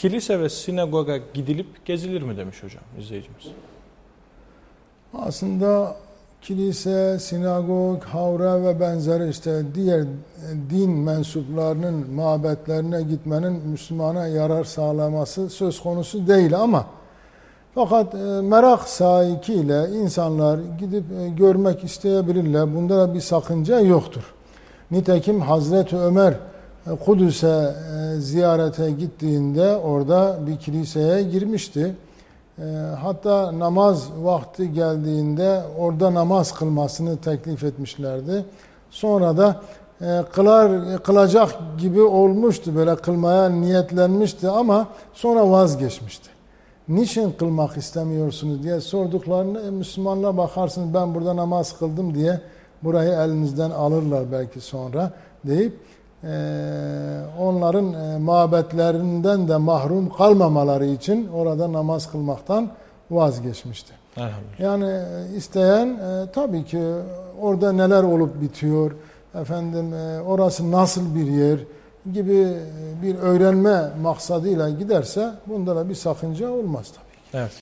kilise ve sinagoga gidilip gezilir mi demiş hocam izleyicimiz. Aslında kilise, sinagog, havra ve benzeri işte diğer din mensuplarının mabetlerine gitmenin Müslümana yarar sağlaması söz konusu değil ama fakat e, merak sahikiyle insanlar gidip e, görmek isteyebilirler. Bunda da bir sakınca yoktur. Nitekim Hazreti Ömer e, Kudüs'e ziyarete gittiğinde orada bir kiliseye girmişti. Hatta namaz vakti geldiğinde orada namaz kılmasını teklif etmişlerdi. Sonra da kılar kılacak gibi olmuştu böyle kılmaya niyetlenmişti ama sonra vazgeçmişti niçin kılmak istemiyorsunuz diye sorduklarında e, Müslümanlar bakarsınız ben burada namaz kıldım diye burayı elinizden alırlar belki sonra deyip e, onların e, mabetlerinden de mahrum kalmamaları için orada namaz kılmaktan vazgeçmişti. Yani e, isteyen e, tabii ki orada neler olup bitiyor, efendim orası nasıl bir yer, gibi bir öğrenme maksadıyla giderse bunda da bir sakınca olmaz tabii. Evet.